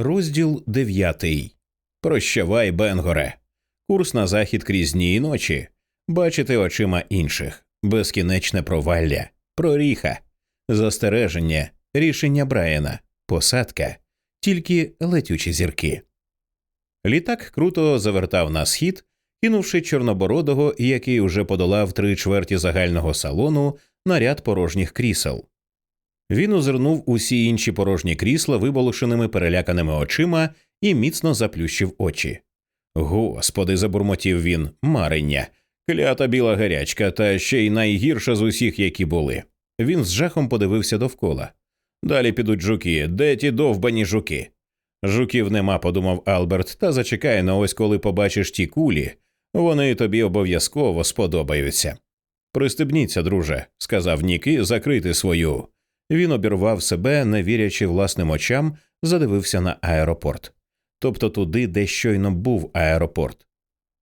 Розділ дев'ятий. Прощавай, Бенгоре. Курс на захід крізь дні і ночі. Бачити очима інших. Безкінечне провалля. Проріха. Застереження. Рішення Брайана. Посадка. Тільки летючі зірки. Літак круто завертав на схід, кинувши чорнобородого, який уже подолав три чверті загального салону на ряд порожніх крісел. Він озирнув усі інші порожні крісла виболошеними переляканими очима і міцно заплющив очі. Господи, забурмотів він, марення, клята біла гарячка, та ще й найгірша з усіх, які були. Він з жахом подивився довкола. Далі підуть жуки, де ті довбані жуки. Жуків нема, подумав Алберт, та зачекай на ось коли побачиш ті кулі, вони тобі обов'язково сподобаються. Пристебніться, друже, сказав Ніки, закрити свою. Він обірвав себе, не вірячи власним очам, задивився на аеропорт, тобто туди, де щойно був аеропорт.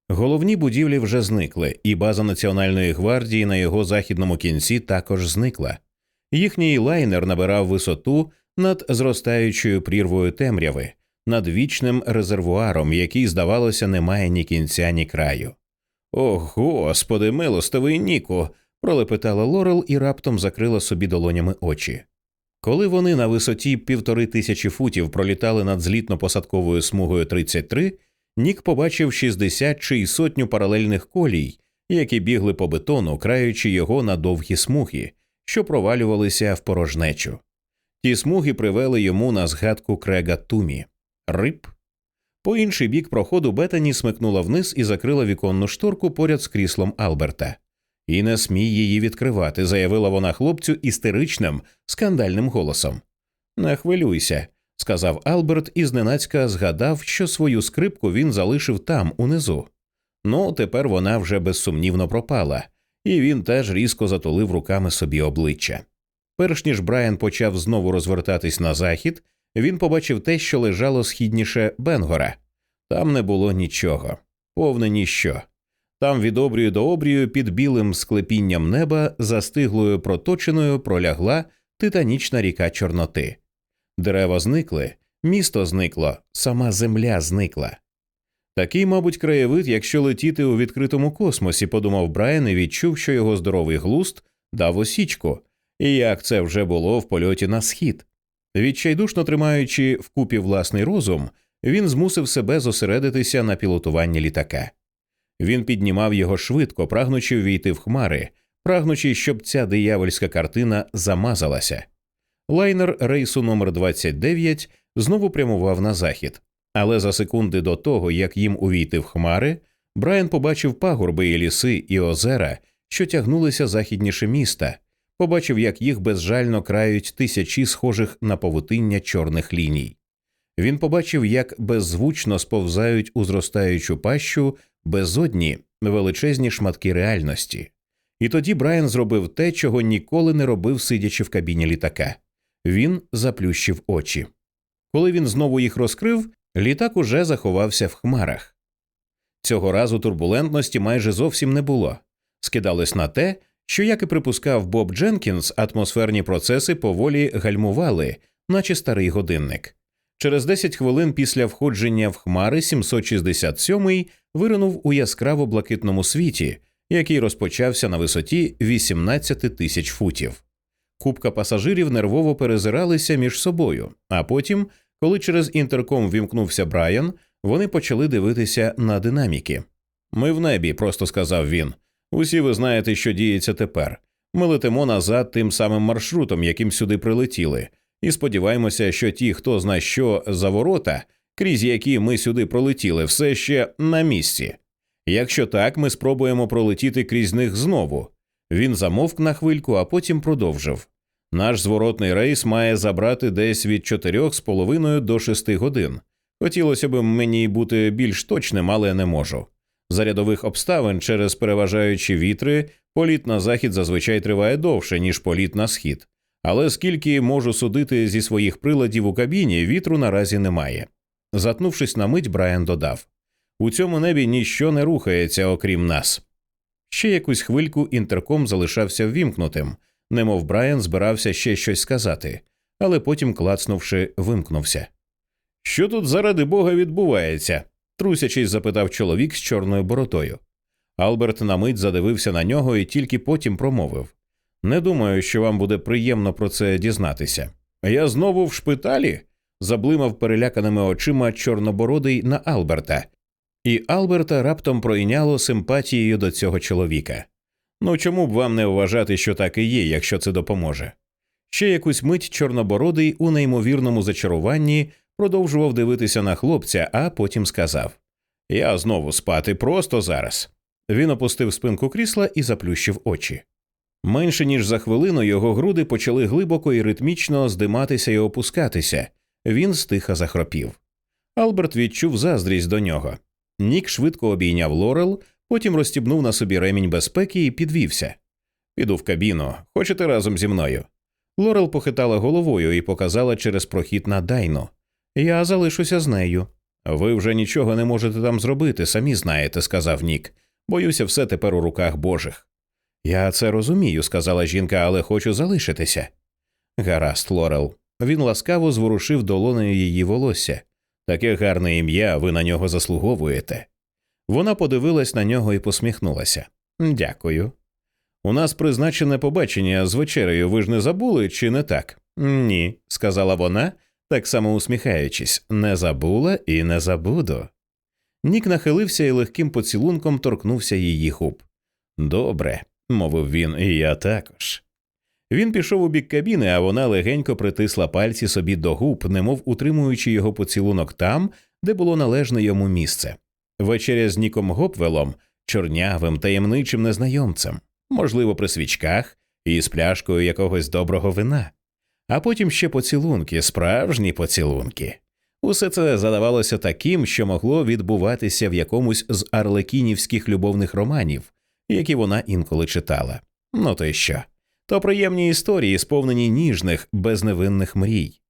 Головні будівлі вже зникли, і база Національної гвардії на його західному кінці також зникла. Їхній лайнер набирав висоту над зростаючою прірвою темряви, над вічним резервуаром, який, здавалося, не має ні кінця, ні краю. О, господи, милостивий Ніку. Пролепетала Лорел і раптом закрила собі долонями очі. Коли вони на висоті півтори тисячі футів пролітали над злітно-посадковою смугою 33, Нік побачив 60 чи й сотню паралельних колій, які бігли по бетону, краючи його на довгі смуги, що провалювалися в порожнечу. Ті смуги привели йому на згадку крега Тумі. Риб. По інший бік проходу Бетані смикнула вниз і закрила віконну шторку поряд з кріслом Алберта. І не смій її відкривати, заявила вона хлопцю істеричним, скандальним голосом. Не хвилюйся, сказав Алберт і зненацька згадав, що свою скрипку він залишив там, унизу. Ну, тепер вона вже безсумнівно пропала, і він теж різко затулив руками собі обличчя. Перш ніж Брайан почав знову розвертатись на захід, він побачив те, що лежало східніше Бенгора. Там не було нічого, повне ніщо. Там від обрію до обрію під білим склепінням неба застиглою проточеною пролягла титанічна ріка Чорноти. Дерева зникли, місто зникло, сама земля зникла. Такий, мабуть, краєвид, якщо летіти у відкритому космосі, подумав Брайан і відчув, що його здоровий глуст дав осічку, і як це вже було в польоті на схід. Відчайдушно тримаючи вкупі власний розум, він змусив себе зосередитися на пілотуванні літака. Він піднімав його швидко, прагнучи ввійти в хмари, прагнучи, щоб ця диявольська картина замазалася. Лайнер рейсу номер 29 знову прямував на захід, але за секунди до того, як їм увійти в хмари, Брайан побачив пагорби і ліси і озера, що тягнулися західніше міста, побачив, як їх безжально крають тисячі схожих на павутиння чорних ліній. Він побачив, як беззвучно сповзають у зростаючу пащу безодні величезні шматки реальності. І тоді Брайан зробив те, чого ніколи не робив, сидячи в кабіні літака. Він заплющив очі. Коли він знову їх розкрив, літак уже заховався в хмарах. Цього разу турбулентності майже зовсім не було. Скидалось на те, що, як і припускав Боб Дженкінс, атмосферні процеси поволі гальмували, наче старий годинник. Через 10 хвилин після входження в хмари 767-й виринув у яскраво блакитному світі, який розпочався на висоті 18 тисяч футів. Купка пасажирів нервово перезиралися між собою, а потім, коли через інтерком вімкнувся Брайан, вони почали дивитися на динаміки. Ми в небі, просто сказав він. Усі ви знаєте, що діється тепер. Ми летимо назад тим самим маршрутом, яким сюди прилетіли, і сподіваємося, що ті, хто зна що за ворота, крізь які ми сюди пролетіли, все ще на місці. Якщо так, ми спробуємо пролетіти крізь них знову. Він замовк на хвильку, а потім продовжив. Наш зворотний рейс має забрати десь від чотирьох з половиною до шести годин. Хотілося б мені бути більш точним, але не можу. За рядових обставин через переважаючі вітри політ на захід зазвичай триває довше, ніж політ на схід. Але скільки можу судити зі своїх приладів у кабіні, вітру наразі немає. Затнувшись на мить, Брайан додав у цьому небі ніщо не рухається, окрім нас. Ще якусь хвильку інтерком залишався ввімкнутим, немов Брайан збирався ще щось сказати, але потім, клацнувши, вимкнувся. Що тут заради бога відбувається? трусячись, запитав чоловік з чорною боротою. Алберт на мить задивився на нього і тільки потім промовив Не думаю, що вам буде приємно про це дізнатися. Я знову в шпиталі? заблимав переляканими очима чорнобородий на Алберта, і Алберта раптом пройняло симпатією до цього чоловіка. Ну чому б вам не вважати, що так і є, якщо це допоможе? Ще якусь мить чорнобородий у неймовірному зачаруванні продовжував дивитися на хлопця, а потім сказав Я знову спати просто зараз. Він опустив спинку крісла і заплющив очі. Менше ніж за хвилину його груди почали глибоко і ритмічно здиматися і опускатися. Він стиха захропів. Алберт відчув заздрість до нього. Нік швидко обійняв Лорел, потім розстібнув на собі ремінь безпеки і підвівся. Піду в кабіну. Хочете разом зі мною? Лорел похитала головою і показала через прохід на Дайну. Я залишуся з нею. Ви вже нічого не можете там зробити, самі знаєте, сказав Нік. Боюся, все тепер у руках Божих. Я це розумію, сказала жінка, але хочу залишитися. Гаразд, Лорел. Він ласкаво зворушив долонею її волосся. Таке гарне ім'я, ви на нього заслуговуєте. Вона подивилась на нього і посміхнулася. Дякую. У нас призначене побачення з вечерею. Ви ж не забули, чи не так? Ні, сказала вона, так само усміхаючись, не забула і не забуду. Нік нахилився і легким поцілунком торкнувся її губ. Добре, мовив він, і я також. Він пішов у бік кабіни, а вона легенько притисла пальці собі до губ, немов утримуючи його поцілунок там, де було належне йому місце. Вечеря з Ніком Гопвелом, чорнявим, таємничим незнайомцем, можливо, при свічках і з пляшкою якогось доброго вина, а потім ще поцілунки, справжні поцілунки. Усе це задавалося таким, що могло відбуватися в якомусь з арлекінівських любовних романів, які вона інколи читала. Ну то й що? То приємні історії, сповнені ніжних, безневинних мрій.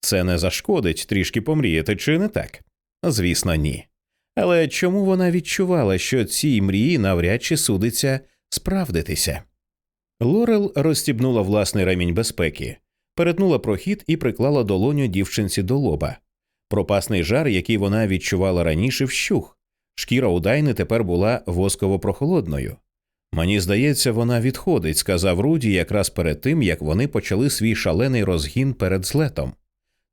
Це не зашкодить трішки помріяти, чи не так? Звісно, ні. Але чому вона відчувала, що цій мрії навряд чи судиться справдитися? Лорел розстібнула власний ремінь безпеки, перетнула прохід і приклала долоню дівчинці до лоба. Пропасний жар, який вона відчувала раніше, вщух. Шкіра у Дайни тепер була восково прохолодною. Мені здається, вона відходить, сказав Руді якраз перед тим, як вони почали свій шалений розгін перед злетом.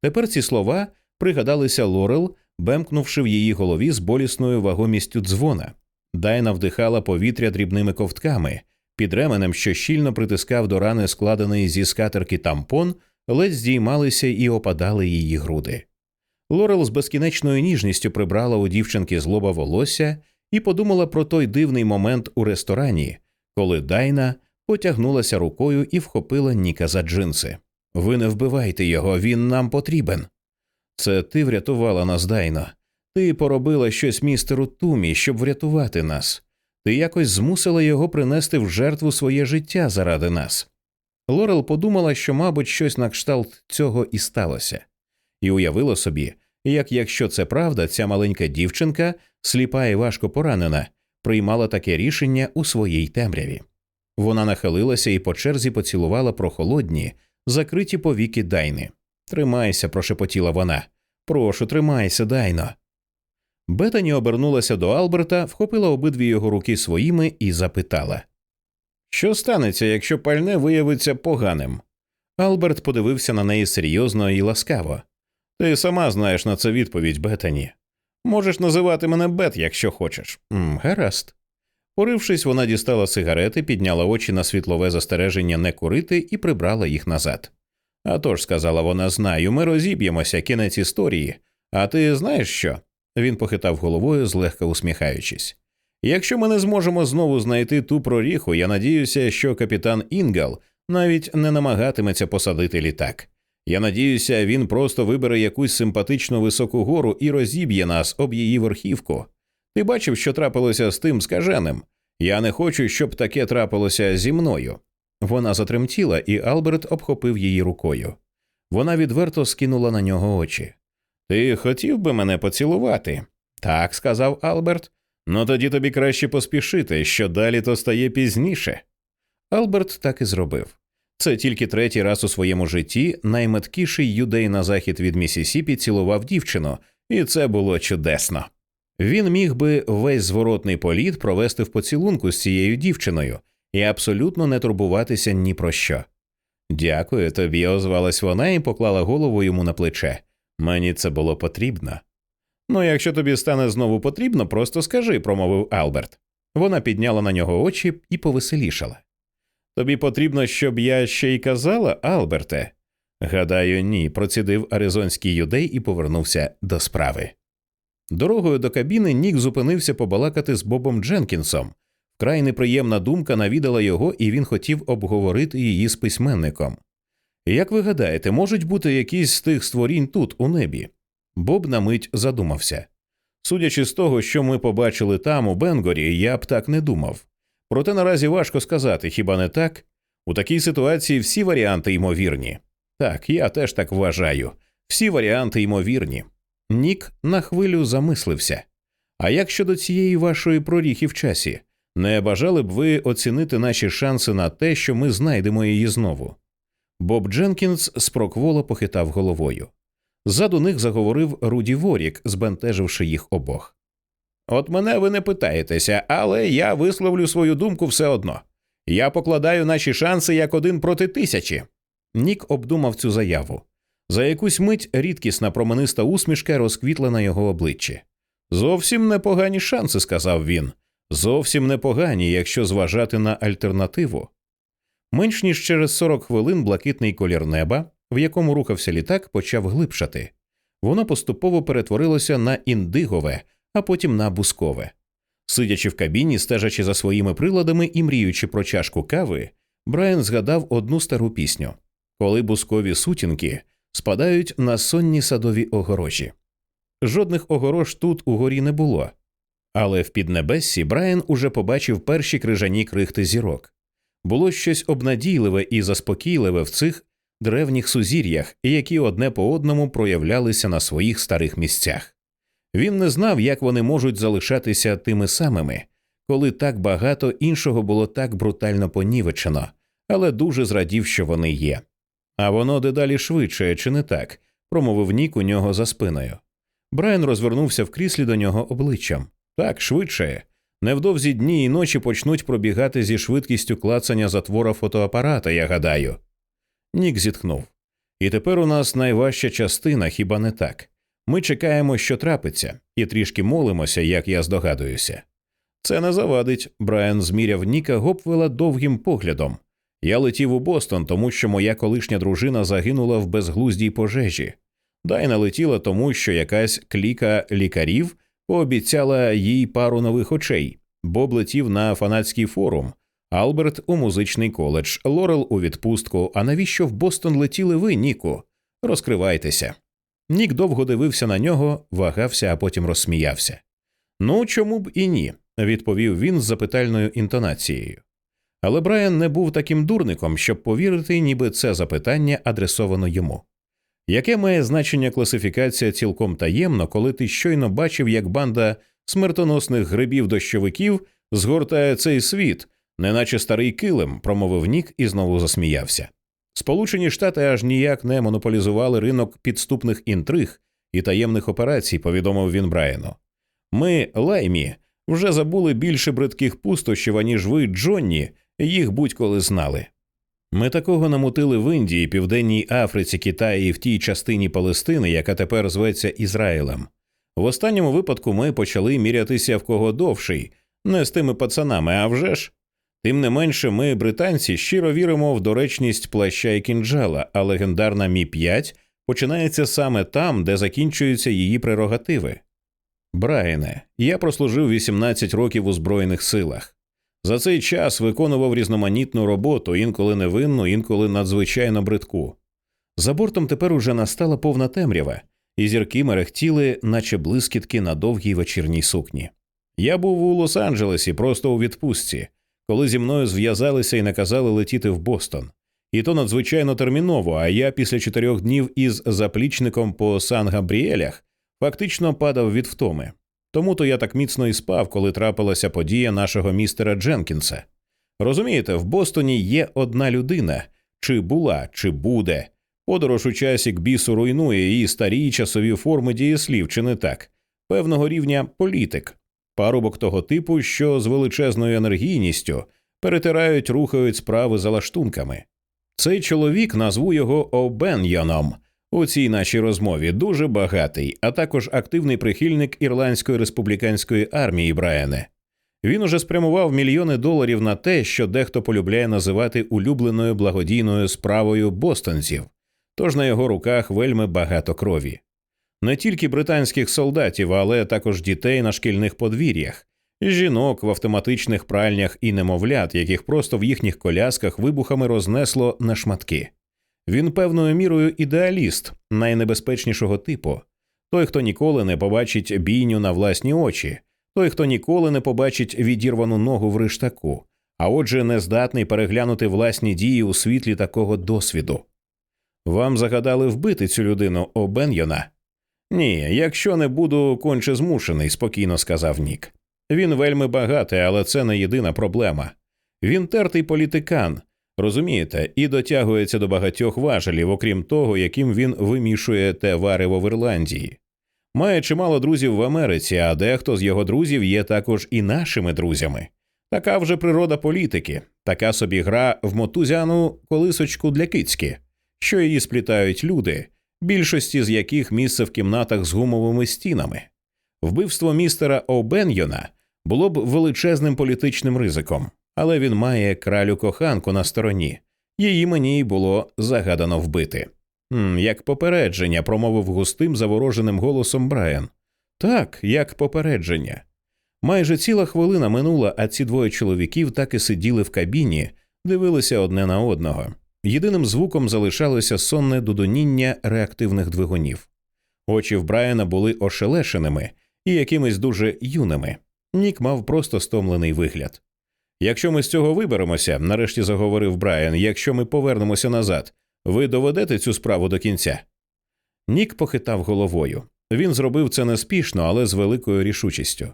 Тепер ці слова пригадалися Лорел, бемкнувши в її голові з болісною вагомістю дзвона. Дайна вдихала повітря дрібними ковтками, під ременем, що щільно притискав до рани складений зі скатерки тампон, ледь здіймалися і опадали її груди. Лорел з безкінечною ніжністю прибрала у дівчинки злоба волосся і подумала про той дивний момент у ресторані, коли Дайна потягнулася рукою і вхопила Ніка за джинси. Ви не вбивайте його, він нам потрібен. Це ти врятувала нас, Дайно. Ти поробила щось містеру Тумі, щоб врятувати нас. Ти якось змусила його принести в жертву своє життя заради нас. Лорел подумала, що, мабуть, щось на кшталт цього і сталося, і уявила собі, як якщо це правда, ця маленька дівчинка, сліпа і важко поранена, приймала таке рішення у своїй темряві. Вона нахилилася і по черзі поцілувала прохолодні, закриті повіки Дайни. Тримайся, прошепотіла вона. Прошу, тримайся, Дайно. Бетані обернулася до Алберта, вхопила обидві його руки своїми і запитала Що станеться, якщо пальне виявиться поганим? Алберт подивився на неї серйозно і ласкаво. Ти сама знаєш на це відповідь, Бетані. Можеш називати мене Бет, якщо хочеш. М, Гаразд. Порившись, вона дістала сигарети, підняла очі на світлове застереження не курити і прибрала їх назад. «А тож», – сказала вона, знаю, ми розіб'ємося кінець історії. А ти знаєш що? Він похитав головою, злегка усміхаючись. Якщо ми не зможемо знову знайти ту проріху, я надіюся, що капітан Інгал навіть не намагатиметься посадити літак. Я надіюся, він просто вибере якусь симпатичну високу гору і розіб'є нас об її верхівку. Ти бачив, що трапилося з тим скаженим. Я не хочу, щоб таке трапилося зі мною. Вона затремтіла, і Алберт обхопив її рукою. Вона відверто скинула на нього очі. Ти хотів би мене поцілувати? Так, сказав Алберт. Ну тоді тобі краще поспішити, що далі то стає пізніше. Алберт так і зробив. Це тільки третій раз у своєму житті найметкіший юдей на захід від Місісіпі цілував дівчину, і це було чудесно. Він міг би весь зворотний політ провести в поцілунку з цією дівчиною і абсолютно не турбуватися ні про що. Дякую тобі, озвалась вона і поклала голову йому на плече. Мені це було потрібно. Ну, якщо тобі стане знову потрібно, просто скажи, промовив Алберт. Вона підняла на нього очі і повеселішала. Тобі потрібно, щоб я ще й казала, Алберте? Гадаю, ні, процідив аризонський юдей і повернувся до справи. Дорогою до кабіни Нік зупинився побалакати з Бобом Дженкінсом. Вкрай неприємна думка навідала його, і він хотів обговорити її з письменником. Як ви гадаєте, можуть бути якісь з тих створінь тут, у небі? Боб на мить задумався. Судячи з того, що ми побачили там, у Бенгорі, я б так не думав. Проте наразі важко сказати, хіба не так? У такій ситуації всі варіанти ймовірні. Так, я теж так вважаю. Всі варіанти ймовірні. Нік на хвилю замислився. А як щодо цієї вашої проріхи в часі, не бажали б ви оцінити наші шанси на те, що ми знайдемо її знову? Боб Дженкінс спрокволо похитав головою. Ззаду них заговорив Руді Ворік, збентеживши їх обох. От мене ви не питаєтеся, але я висловлю свою думку все одно. Я покладаю наші шанси як один проти тисячі. Нік обдумав цю заяву. За якусь мить рідкісна промениста усмішка розквітла на його обличчі. Зовсім непогані шанси, сказав він. Зовсім непогані, якщо зважати на альтернативу. Менш ніж через 40 хвилин блакитний колір неба, в якому рухався літак, почав глибшати. Воно поступово перетворилося на індигове, а потім на бускове. Сидячи в кабіні, стежачи за своїми приладами і мріючи про чашку кави, Брайан згадав одну стару пісню коли бускові сутінки спадають на сонні садові огорожі. Жодних огорож тут угорі не було, але в піднебессі Брайан уже побачив перші крижані крихти зірок. Було щось обнадійливе і заспокійливе в цих древніх сузір'ях, які одне по одному проявлялися на своїх старих місцях. Він не знав, як вони можуть залишатися тими самими, коли так багато іншого було так брутально понівечено, але дуже зрадів, що вони є. А воно дедалі швидше, чи не так? промовив Нік у нього за спиною. Брайан розвернувся в кріслі до нього обличчям. Так, швидше. Невдовзі дні і ночі почнуть пробігати зі швидкістю клацання затвора фотоапарата, я гадаю. Нік зітхнув. І тепер у нас найважча частина, хіба не так? Ми чекаємо, що трапиться, і трішки молимося, як я здогадуюся. Це не завадить. Брайан зміряв Ніка Гопвела довгим поглядом. Я летів у Бостон, тому що моя колишня дружина загинула в безглуздій пожежі. Дайна летіла тому, що якась кліка лікарів пообіцяла їй пару нових очей. Боб летів на фанатський форум, Алберт у музичний коледж, Лорел у відпустку. А навіщо в Бостон летіли ви, Ніку? Розкривайтеся. Нік довго дивився на нього, вагався, а потім розсміявся. Ну, чому б і ні, відповів він з запитальною інтонацією. Але Брайан не був таким дурником, щоб повірити, ніби це запитання адресовано йому. Яке має значення класифікація цілком таємно, коли ти щойно бачив, як банда смертоносних грибів дощовиків згортає цей світ, неначе старий килим, промовив Нік і знову засміявся. Сполучені Штати аж ніяк не монополізували ринок підступних інтриг і таємних операцій, повідомив він Брайану. Ми, лаймі, вже забули більше бридких пустощів, аніж ви, Джонні, їх будь-коли знали. Ми такого намутили в Індії, Південній Африці, Китаї і в тій частині Палестини, яка тепер зветься Ізраїлем. В останньому випадку ми почали мірятися в кого довший, не з тими пацанами, а вже ж. Тим не менше, ми, британці, щиро віримо в доречність плаща і кінджала, а легендарна Мі 5 починається саме там, де закінчуються її прерогативи. Брайане, я прослужив 18 років у Збройних силах. За цей час виконував різноманітну роботу, інколи невинну, інколи надзвичайно бридку. За бортом тепер уже настала повна темрява, і зірки мерехтіли, наче блискітки на довгій вечірній сукні. Я був у Лос-Анджелесі, просто у відпустці, коли зі мною зв'язалися і наказали летіти в Бостон. І то надзвичайно терміново, а я після чотирьох днів із заплічником по Сан Габріелях фактично падав від втоми. Тому то я так міцно і спав, коли трапилася подія нашого містера Дженкінса. Розумієте, в Бостоні є одна людина, чи була, чи буде. Подорож у часі к бісу руйнує і старі часові форми дієслів, чи не так, певного рівня політик, парубок того типу, що з величезною енергійністю перетирають, рухають справи за лаштунками. Цей чоловік назву його Обеньйоном у цій нашій розмові дуже багатий, а також активний прихильник ірландської республіканської армії Брайане. Він уже спрямував мільйони доларів на те, що дехто полюбляє називати улюбленою благодійною справою бостонців, тож на його руках вельми багато крові. Не тільки британських солдатів, але також дітей на шкільних подвір'ях, жінок в автоматичних пральнях і немовлят, яких просто в їхніх колясках вибухами рознесло на шматки. Він певною мірою ідеаліст найнебезпечнішого типу той, хто ніколи не побачить бійню на власні очі, той, хто ніколи не побачить відірвану ногу в риштаку, а отже, не здатний переглянути власні дії у світлі такого досвіду. Вам загадали вбити цю людину Обеньйона? Ні, якщо не буду конче змушений, спокійно сказав Нік. Він вельми багатий, але це не єдина проблема. Він тертий політикан, розумієте, і дотягується до багатьох важелів, окрім того, яким він вимішує те варево в Ірландії. Має чимало друзів в Америці, а дехто з його друзів є також і нашими друзями. Така вже природа політики, така собі гра в мотузяну колисочку для кицьки, що її сплітають люди, більшості з яких місце в кімнатах з гумовими стінами. Вбивство містера О'Бенйона було б величезним політичним ризиком, але він має кралю коханку на стороні. Її мені й було загадано вбити. «М, Як попередження, промовив густим завороженим голосом Брайан. Так, як попередження. Майже ціла хвилина минула, а ці двоє чоловіків так і сиділи в кабіні, дивилися одне на одного. Єдиним звуком залишалося сонне дудоніння реактивних двигунів. Очі в Брайана були ошелешеними і якимись дуже юними. Нік мав просто стомлений вигляд. Якщо ми з цього виберемося, нарешті заговорив Брайан, якщо ми повернемося назад, ви доведете цю справу до кінця. Нік похитав головою. Він зробив це неспішно, але з великою рішучістю.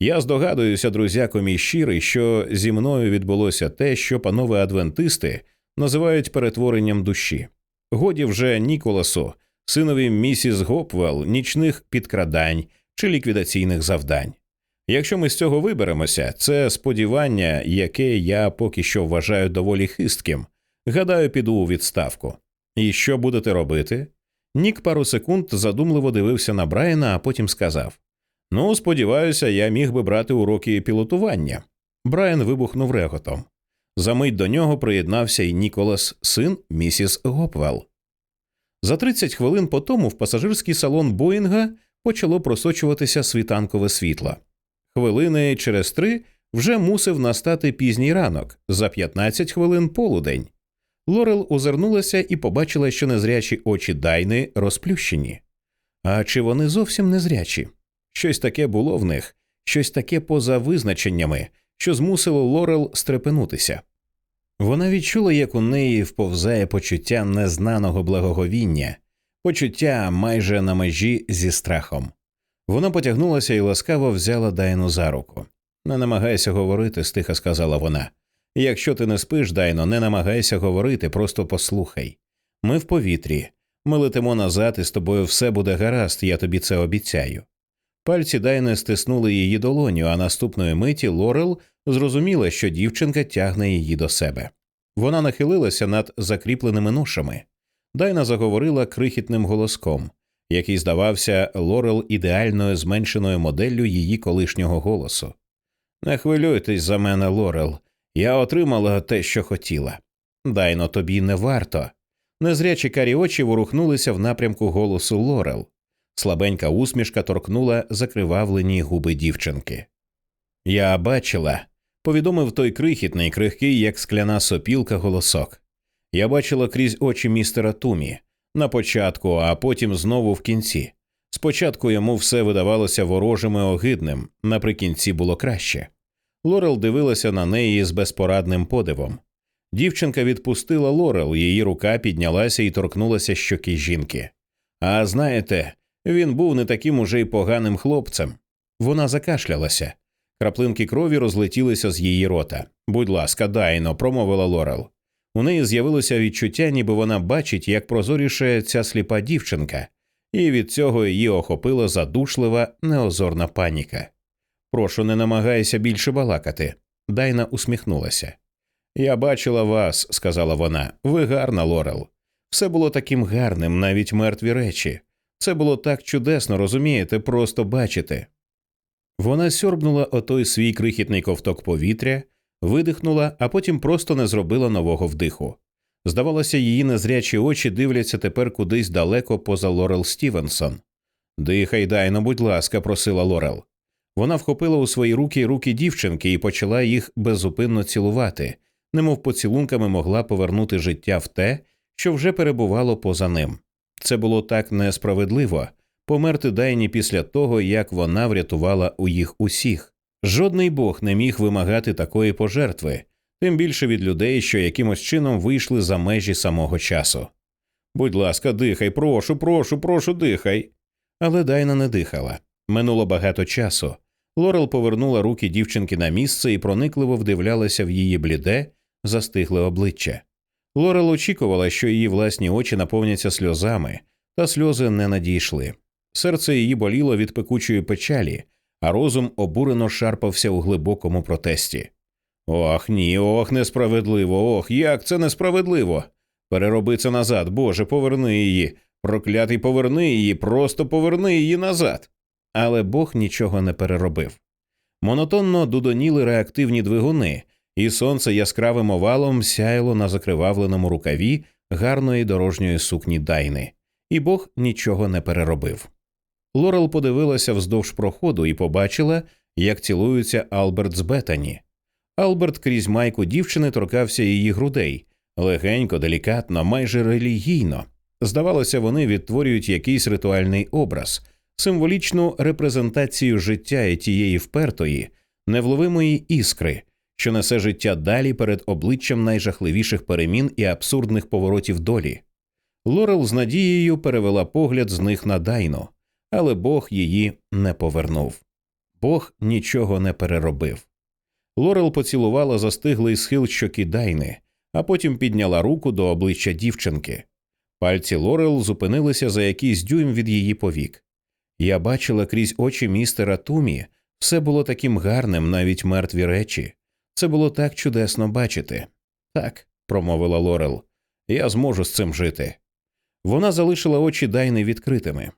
Я здогадуюся, друзяко мій щирий, що зі мною відбулося те, що панове адвентисти називають перетворенням душі. Годі вже Ніколасу, синові місіс Гопвелл, нічних підкрадань чи ліквідаційних завдань. Якщо ми з цього виберемося, це сподівання, яке я поки що вважаю доволі хистким, гадаю, піду у відставку. І що будете робити? Нік пару секунд задумливо дивився на Брайана, а потім сказав: Ну, сподіваюся, я міг би брати уроки пілотування. Брайан вибухнув реготом. Замить до нього приєднався й Ніколас, син місіс Гопвелл. За 30 хвилин по тому в пасажирський салон Боїнга почало просочуватися світанкове світло. Хвилини через три вже мусив настати пізній ранок, за 15 хвилин полудень. Лорел озирнулася і побачила, що незрячі очі Дайни розплющені. А чи вони зовсім незрячі? Щось таке було в них, щось таке поза визначеннями, що змусило Лорел стрепенутися. Вона відчула, як у неї вповзає почуття незнаного благоговіння, почуття майже на межі зі страхом. Вона потягнулася і ласкаво взяла Дайну за руку. Не намагайся говорити, стиха сказала вона. Якщо ти не спиш, Дайно, не намагайся говорити, просто послухай. Ми в повітрі, ми летимо назад, і з тобою все буде гаразд, я тобі це обіцяю. Пальці Дайни стиснули її долоню, а наступної миті Лорел зрозуміла, що дівчинка тягне її до себе. Вона нахилилася над закріпленими ношами. Дайна заговорила крихітним голоском, який здавався Лорел ідеальною зменшеною моделлю її колишнього голосу. Не хвилюйтесь за мене, Лорел. Я отримала те, що хотіла. Дайно тобі не варто. Незрячі карі очі ворухнулися в напрямку голосу Лорел. Слабенька усмішка торкнула закривавлені губи дівчинки. Я бачила, повідомив той крихітний, крихкий, як скляна сопілка, голосок. Я бачила крізь очі містера Тумі на початку, а потім знову в кінці. Спочатку йому все видавалося ворожим і огидним, наприкінці було краще. Лорел дивилася на неї з безпорадним подивом. Дівчинка відпустила Лорел, її рука піднялася і торкнулася щоки жінки. А знаєте, він був не таким уже й поганим хлопцем. Вона закашлялася. Краплинки крові розлетілися з її рота. Будь ласка, дайно, промовила Лорел. У неї з'явилося відчуття, ніби вона бачить, як прозоріше ця сліпа дівчинка, і від цього її охопила задушлива неозорна паніка. Прошу, не намагайся більше балакати. Дайна усміхнулася. Я бачила вас, сказала вона. Ви гарна, Лорел. Все було таким гарним, навіть мертві речі. Це було так чудесно, розумієте, просто бачити. Вона сьорбнула отой свій крихітний ковток повітря, видихнула, а потім просто не зробила нового вдиху. Здавалося, її незрячі очі дивляться тепер кудись далеко поза Лорел Стівенсон. Дихай, дайно, будь ласка, просила Лорел. Вона вхопила у свої руки руки дівчинки і почала їх беззупинно цілувати, немов поцілунками могла повернути життя в те, що вже перебувало поза ним. Це було так несправедливо померти Дайні після того, як вона врятувала у їх усіх. Жодний бог не міг вимагати такої пожертви, тим більше від людей, що якимось чином вийшли за межі самого часу. Будь ласка, дихай, прошу, прошу, прошу, дихай. Але Дайна не дихала. Минуло багато часу. Лорел повернула руки дівчинки на місце і проникливо вдивлялася в її бліде, застигле обличчя. Лорел очікувала, що її власні очі наповняться сльозами, та сльози не надійшли. Серце її боліло від пекучої печалі, а розум обурено шарпався у глибокому протесті. Ох, ні, ох, несправедливо, ох, як це несправедливо. Перероби це назад, Боже, поверни її. Проклятий поверни її, просто поверни її назад. Але Бог нічого не переробив. Монотонно дудоніли реактивні двигуни, і сонце яскравим овалом сяяло на закривавленому рукаві гарної дорожньої сукні Дайни, і Бог нічого не переробив. Лорел подивилася вздовж проходу і побачила, як цілуються Алберт з Бетані. Алберт крізь майку дівчини торкався її грудей легенько, делікатно, майже релігійно. Здавалося, вони відтворюють якийсь ритуальний образ, символічну репрезентацію життя і тієї впертої, невловимої іскри, що несе життя далі перед обличчям найжахливіших перемін і абсурдних поворотів долі. Лорел з надією перевела погляд з них на Дайну, але Бог її не повернув. Бог нічого не переробив. Лорел поцілувала застиглий схил щоки Дайни, а потім підняла руку до обличчя дівчинки. Пальці Лорел зупинилися за якийсь дюйм від її повік. Я бачила крізь очі містера Тумі, все було таким гарним, навіть мертві речі. Це було так чудесно бачити. Так, промовила Лорел, я зможу з цим жити. Вона залишила очі Дайни відкритими.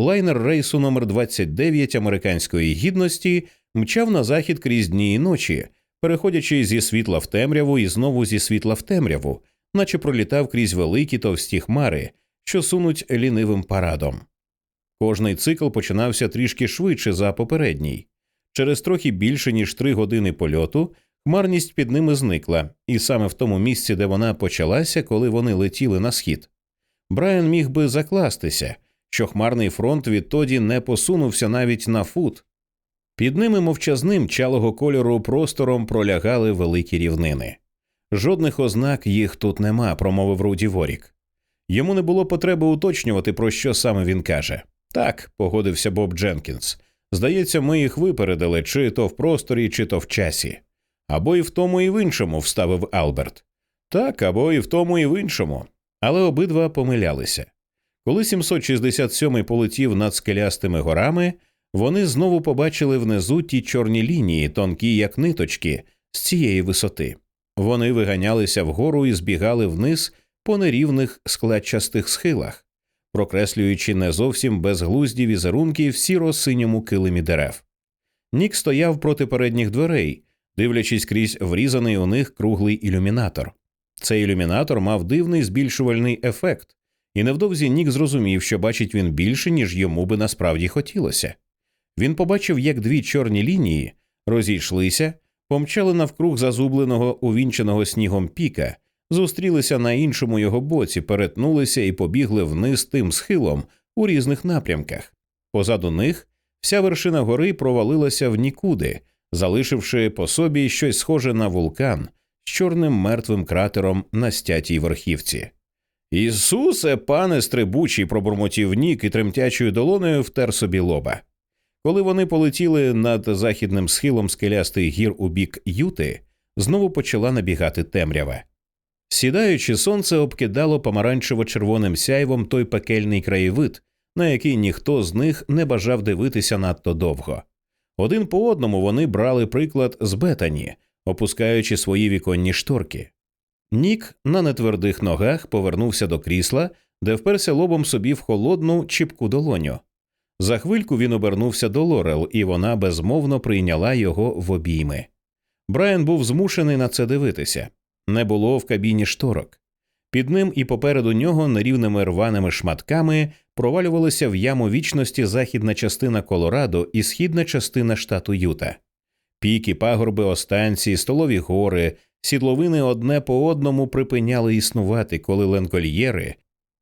Лайнер рейсу номер 29 американської гідності мчав на захід крізь дні і ночі, переходячи зі світла в темряву і знову зі світла в темряву, наче пролітав крізь великі товсті хмари, що сунуть лінивим парадом. Кожний цикл починався трішки швидше за попередній. Через трохи більше ніж три години польоту хмарність під ними зникла, і саме в тому місці, де вона почалася, коли вони летіли на схід. Брайан міг би закластися, що хмарний фронт відтоді не посунувся навіть на фут. Під ними мовчазним чалого кольору простором пролягали великі рівнини. Жодних ознак їх тут нема, промовив Руді Ворік. Йому не було потреби уточнювати, про що саме він каже. Так, погодився Боб Дженкінс. Здається, ми їх випередили, чи то в просторі, чи то в часі. Або і в тому, і в іншому, вставив Алберт. Так, або і в тому, і в іншому. Але обидва помилялися. Коли 767-й полетів над скелястими горами, вони знову побачили внизу ті чорні лінії, тонкі, як ниточки, з цієї висоти. Вони виганялися вгору і збігали вниз по нерівних складчастих схилах, прокреслюючи не зовсім безглузді візерунки в сіро-синьому килимі дерев. Нік стояв проти передніх дверей, дивлячись крізь врізаний у них круглий ілюмінатор. Цей ілюмінатор мав дивний збільшувальний ефект, і невдовзі Нік зрозумів, що бачить він більше, ніж йому би насправді хотілося. Він побачив, як дві чорні лінії розійшлися, помчали навкруг зазубленого, увінченого снігом піка, зустрілися на іншому його боці, перетнулися і побігли вниз тим схилом у різних напрямках. Позаду них вся вершина гори провалилася в нікуди, залишивши по собі щось схоже на вулкан з чорним мертвим кратером на стятій верхівці. Ісусе, пане стрибучий, пробурмотів нік і тремтячою долонею втер собі лоба. Коли вони полетіли над західним схилом скелястих гір у бік Юти, знову почала набігати темрява. Сідаючи, сонце обкидало помаранчево червоним сяйвом той пекельний краєвид, на який ніхто з них не бажав дивитися надто довго. Один по одному вони брали приклад з Бетані, опускаючи свої віконні шторки. Нік на нетвердих ногах повернувся до крісла, де вперся лобом собі в холодну чіпку долоню. За хвильку він обернувся до Лорел, і вона безмовно прийняла його в обійми. Брайан був змушений на це дивитися. Не було в кабіні шторок. Під ним і попереду нього нерівними рваними шматками провалювалися в яму вічності західна частина Колорадо і східна частина штату Юта. Піки, пагорби, останці, столові гори, сідловини одне по одному припиняли існувати, коли ленкольєри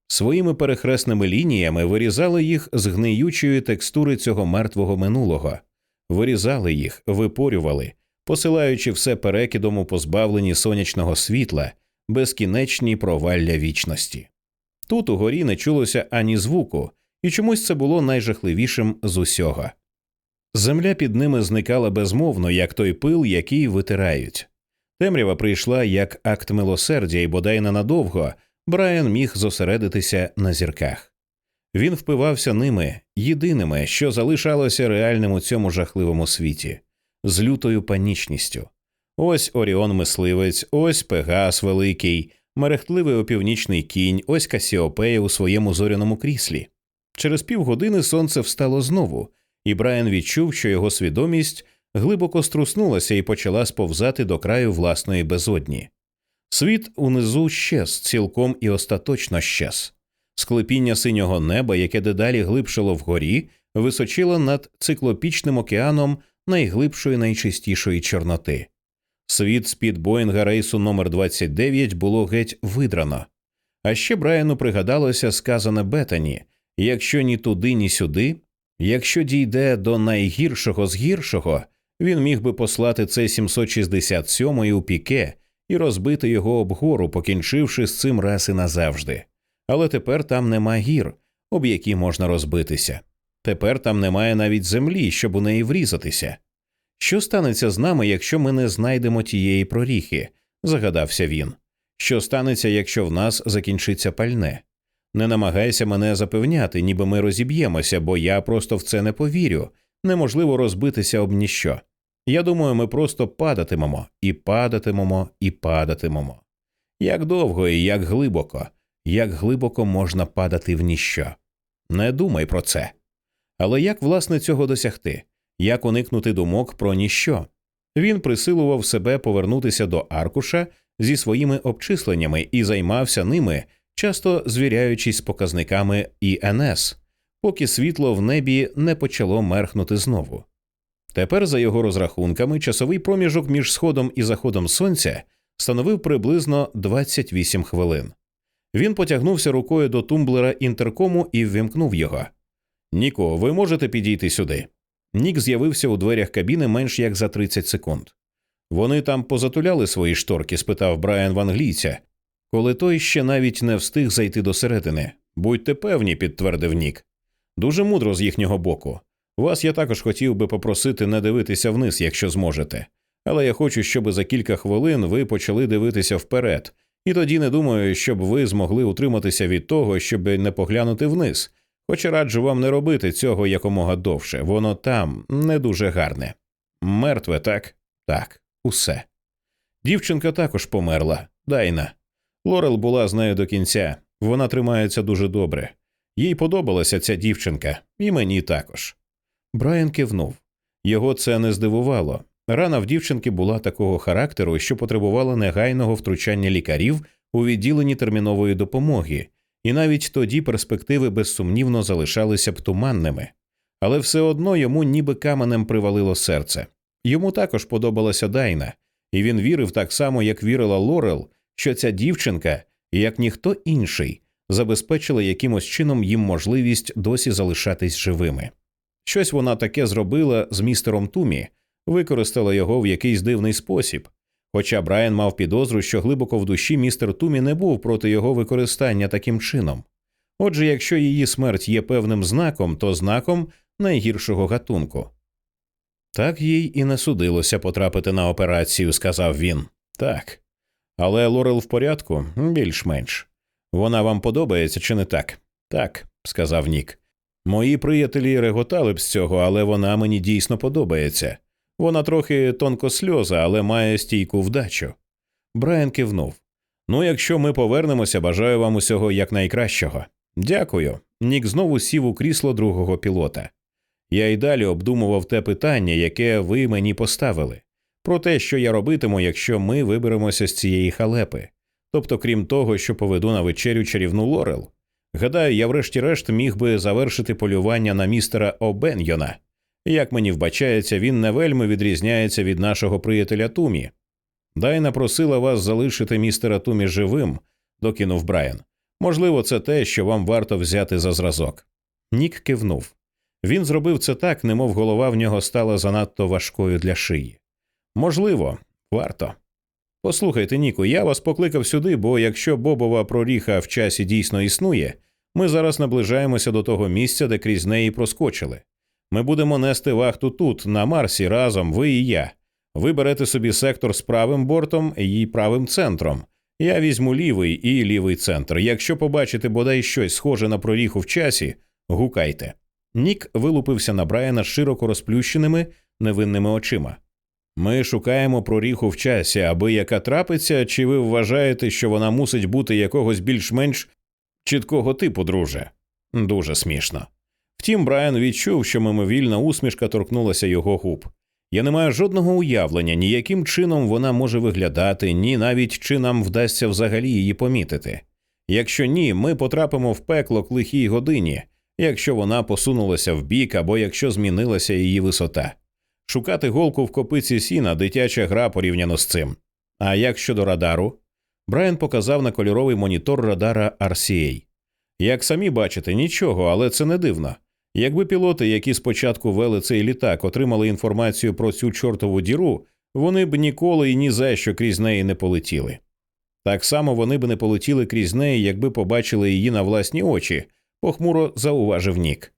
своїми перехресними лініями вирізали їх з гниючої текстури цього мертвого минулого, вирізали їх, випорювали, посилаючи все перекидом у позбавленні сонячного світла, безкінечні провалля вічності. Тут угорі не чулося ані звуку, і чомусь це було найжахливішим з усього. Земля під ними зникала безмовно, як той пил, який витирають. Темрява прийшла як акт милосердя, і бодай ненадовго Брайан міг зосередитися на зірках. Він впивався ними, єдиними, що залишалося реальним у цьому жахливому світі, з лютою панічністю. Ось Оріон Мисливець, ось Пегас Великий, мерехтливий опівнічний кінь, ось Касіопея у своєму зоряному кріслі. Через півгодини сонце встало знову, і Брайан відчув, що його свідомість глибоко струснулася і почала сповзати до краю власної безодні. Світ унизу щез, цілком і остаточно щез. Склепіння синього неба, яке дедалі глибшало вгорі, височило над циклопічним океаном найглибшої найчистішої чорноти. Світ з під Боїнга рейсу номер 29 було геть видрано. А ще Брайану пригадалося сказане Бетані якщо ні туди, ні сюди, якщо дійде до найгіршого з гіршого, він міг би послати це 767 у піке і розбити його об гору, покінчивши з цим раз і назавжди. Але тепер там нема гір, об які можна розбитися. Тепер там немає навіть землі, щоб у неї врізатися. Що станеться з нами, якщо ми не знайдемо тієї проріхи? загадався він. Що станеться, якщо в нас закінчиться пальне? Не намагайся мене запевняти, ніби ми розіб'ємося, бо я просто в це не повірю. Неможливо розбитися об ніщо. Я думаю, ми просто падатимемо і падатимемо і падатимемо. Як довго і як глибоко, як глибоко можна падати в ніщо. Не думай про це. Але як власне цього досягти? Як уникнути думок про ніщо? Він присилував себе повернутися до аркуша зі своїми обчисленнями і займався ними, часто звіряючись з показниками ІНС, поки світло в небі не почало мерхнути знову. Тепер, за його розрахунками, часовий проміжок між сходом і заходом сонця становив приблизно 28 хвилин. Він потягнувся рукою до тумблера інтеркому і ввімкнув його. Ніко, ви можете підійти сюди. Нік з'явився у дверях кабіни менш як за 30 секунд. Вони там позатуляли свої шторки? спитав Брайан в англійця, коли той ще навіть не встиг зайти до середини. Будьте певні, підтвердив Нік. Дуже мудро з їхнього боку. Вас я також хотів би попросити не дивитися вниз, якщо зможете. Але я хочу, щоб за кілька хвилин ви почали дивитися вперед, і тоді не думаю, щоб ви змогли утриматися від того, щоб не поглянути вниз. Хоча раджу вам не робити цього якомога довше, воно там не дуже гарне. Мертве, так? Так, усе. Дівчинка також померла, дайна. Лорел була з нею до кінця, вона тримається дуже добре. Їй подобалася ця дівчинка, і мені також. Брайан кивнув. Його це не здивувало. Рана в дівчинки була такого характеру, що потребувала негайного втручання лікарів у відділенні термінової допомоги, і навіть тоді перспективи безсумнівно залишалися б туманними. Але все одно йому ніби каменем привалило серце. Йому також подобалася Дайна, і він вірив так само, як вірила Лорел, що ця дівчинка, як ніхто інший, забезпечила якимось чином їм можливість досі залишатись живими. Щось вона таке зробила з містером Тумі, використала його в якийсь дивний спосіб. Хоча Брайан мав підозру, що глибоко в душі містер Тумі не був проти його використання таким чином. Отже, якщо її смерть є певним знаком, то знаком найгіршого гатунку. Так їй і не судилося потрапити на операцію, сказав він. Так. Але Лорел в порядку більш-менш. Вона вам подобається чи не так? Так, сказав Нік. Мої приятелі реготали б з цього, але вона мені дійсно подобається. Вона трохи тонко сльоза, але має стійку вдачу. Брайан кивнув. Ну, якщо ми повернемося, бажаю вам усього якнайкращого. Дякую. Нік знову сів у крісло другого пілота. Я й далі обдумував те питання, яке ви мені поставили, про те, що я робитиму, якщо ми виберемося з цієї халепи. Тобто, крім того, що поведу на вечерю чарівну Лорел. Гадаю, я врешті-решт міг би завершити полювання на містера Обеньйона. Як мені вбачається, він не вельми відрізняється від нашого приятеля Тумі. Дайна просила вас залишити містера Тумі живим, докинув Брайан. Можливо, це те, що вам варто взяти за зразок. Нік кивнув. Він зробив це так, немов голова в нього стала занадто важкою для шиї. Можливо, варто. Послухайте, Ніку, я вас покликав сюди, бо якщо Бобова проріха в часі дійсно існує, ми зараз наближаємося до того місця, де крізь неї проскочили. Ми будемо нести вахту тут, на Марсі, разом, ви і я. Ви берете собі сектор з правим бортом і правим центром. Я візьму лівий і лівий центр. Якщо побачите бодай щось схоже на проріху в часі, гукайте. Нік вилупився на Брайана широко розплющеними невинними очима. Ми шукаємо проріху в часі, аби яка трапиться, чи ви вважаєте, що вона мусить бути якогось більш-менш чіткого типу, друже? Дуже смішно. Втім, Брайан відчув, що мимовільна усмішка торкнулася його губ. Я не маю жодного уявлення, ні яким чином вона може виглядати, ні навіть чи нам вдасться взагалі її помітити. Якщо ні, ми потрапимо в пекло к лихій годині, якщо вона посунулася в бік або якщо змінилася її висота. Шукати голку в копиці сіна дитяча гра порівняно з цим. А як щодо радару? Брайан показав на кольоровий монітор радара RCA. Як самі бачите, нічого, але це не дивно. Якби пілоти, які спочатку вели цей літак, отримали інформацію про цю чортову діру, вони б ніколи і ні за що крізь неї не полетіли. Так само вони б не полетіли крізь неї, якби побачили її на власні очі, похмуро зауважив Нік.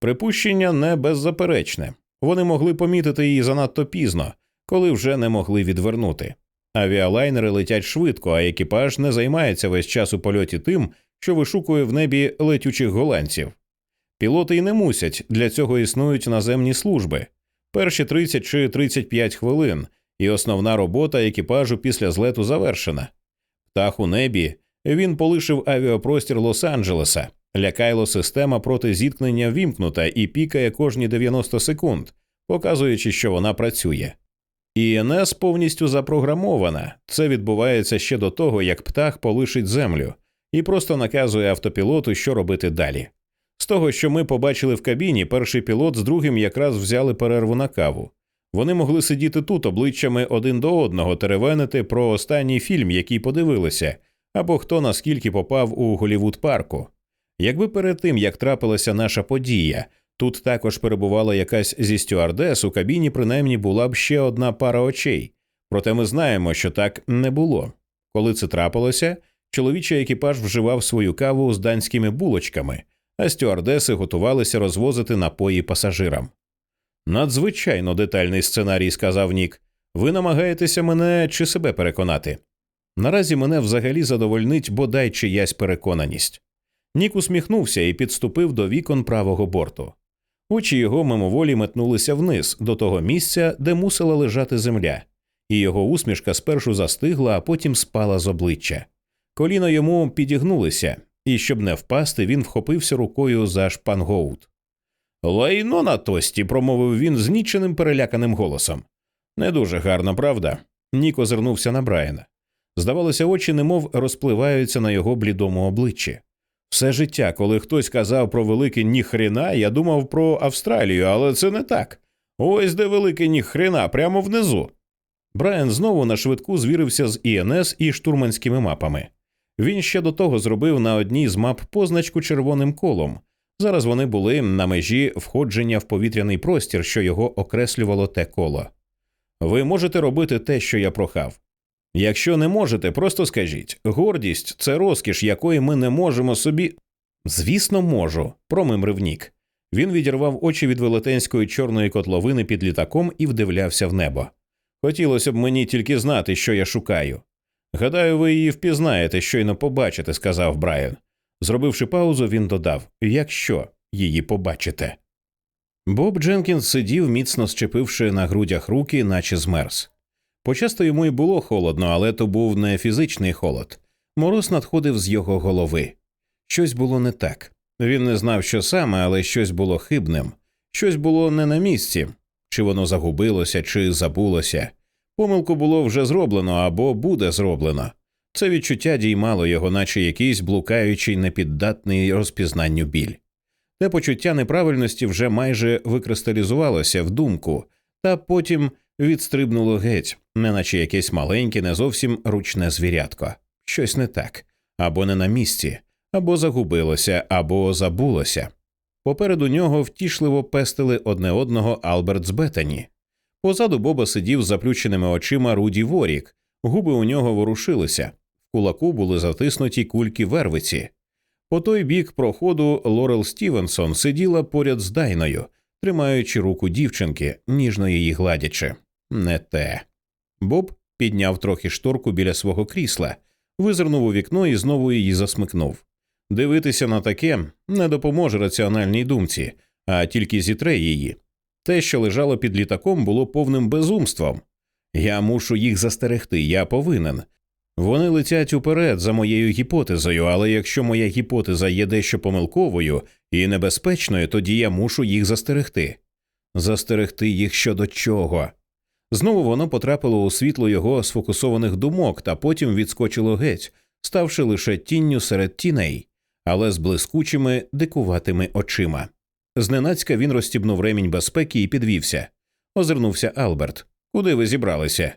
Припущення не беззаперечне. Вони могли помітити її занадто пізно, коли вже не могли відвернути. Авіалайнери летять швидко, а екіпаж не займається весь час у польоті тим, що вишукує в небі летючих голландців. Пілоти й не мусять, для цього існують наземні служби. Перші 30 чи 35 хвилин, і основна робота екіпажу після злету завершена. Птах у небі він полишив авіапростір Лос-Анджелеса. Лякайло система проти зіткнення вімкнута і пікає кожні 90 секунд, показуючи, що вона працює. ІНС повністю запрограмована. Це відбувається ще до того, як птах полишить землю, і просто наказує автопілоту, що робити далі. З того, що ми побачили в кабіні, перший пілот з другим якраз взяли перерву на каву. Вони могли сидіти тут обличчями один до одного, теревенити про останній фільм, який подивилися, або хто наскільки попав у Голівуд парку. Якби перед тим, як трапилася наша подія, тут також перебувала якась зі стюардес, у кабіні принаймні була б ще одна пара очей. Проте ми знаємо, що так не було. Коли це трапилося, чоловічий екіпаж вживав свою каву з данськими булочками, а стюардеси готувалися розвозити напої пасажирам. Надзвичайно детальний сценарій, сказав Нік. Ви намагаєтеся мене чи себе переконати? Наразі мене взагалі задовольнить бодай чиясь переконаність. Нік усміхнувся і підступив до вікон правого борту. Очі його мимоволі метнулися вниз до того місця, де мусила лежати земля, і його усмішка спершу застигла, а потім спала з обличчя. Коліна йому підігнулися, і щоб не впасти, він вхопився рукою за шпангоут. Лайно на тості, промовив він зніченим переляканим голосом. Не дуже гарно, правда? Нік озирнувся на Брайана. Здавалося, очі немов розпливаються на його блідому обличчі. Все життя, коли хтось казав про велике ніхрена, я думав про Австралію, але це не так. Ось де велике ніхрена, прямо внизу. Брайан знову на швидку звірився з ІНС і штурманськими мапами. Він ще до того зробив на одній з мап позначку червоним колом. Зараз вони були на межі входження в повітряний простір, що його окреслювало те коло. Ви можете робити те, що я прохав. Якщо не можете, просто скажіть гордість це розкіш, якої ми не можемо собі. Звісно, можу, промимрив Нік. Він відірвав очі від велетенської чорної котловини під літаком і вдивлявся в небо. Хотілося б мені тільки знати, що я шукаю. Гадаю, ви її впізнаєте, щойно побачите, сказав Брайан. Зробивши паузу, він додав якщо її побачите. Боб Дженкінс сидів, міцно щепивши на грудях руки, наче змерз. Почасто йому й було холодно, але то був не фізичний холод. Мороз надходив з його голови. Щось було не так. Він не знав, що саме, але щось було хибним, щось було не на місці, чи воно загубилося, чи забулося. Помилку було вже зроблено або буде зроблено. Це відчуття діймало його, наче якийсь блукаючий, непіддатний розпізнанню біль. Те почуття неправильності вже майже викристалізувалося в думку, та потім відстрибнуло геть, неначе якесь маленьке, не зовсім ручне звірятко. Щось не так, або не на місці, або загубилося, або забулося. Попереду нього втішливо пестили одне одного Алберт з Бетані. Позаду Боба сидів з заплющеними очима Руді Ворік, губи у нього ворушилися, в кулаку були затиснуті кульки вервиці. По той бік проходу Лорел Стівенсон сиділа поряд з Дайною, тримаючи руку дівчинки, ніжно її гладячи. Не те. Боб підняв трохи шторку біля свого крісла, визирнув у вікно і знову її засмикнув. Дивитися на таке не допоможе раціональній думці, а тільки зітре її. Те, що лежало під літаком, було повним безумством. Я мушу їх застерегти, я повинен. Вони летять уперед за моєю гіпотезою, але якщо моя гіпотеза є дещо помилковою і небезпечною, тоді я мушу їх застерегти. Застерегти їх щодо чого. Знову воно потрапило у світло його сфокусованих думок та потім відскочило геть, ставши лише тінню серед тіней, але з блискучими дикуватими очима. Зненацька він розстібнув ремінь безпеки і підвівся. Озирнувся Алберт. Куди ви зібралися?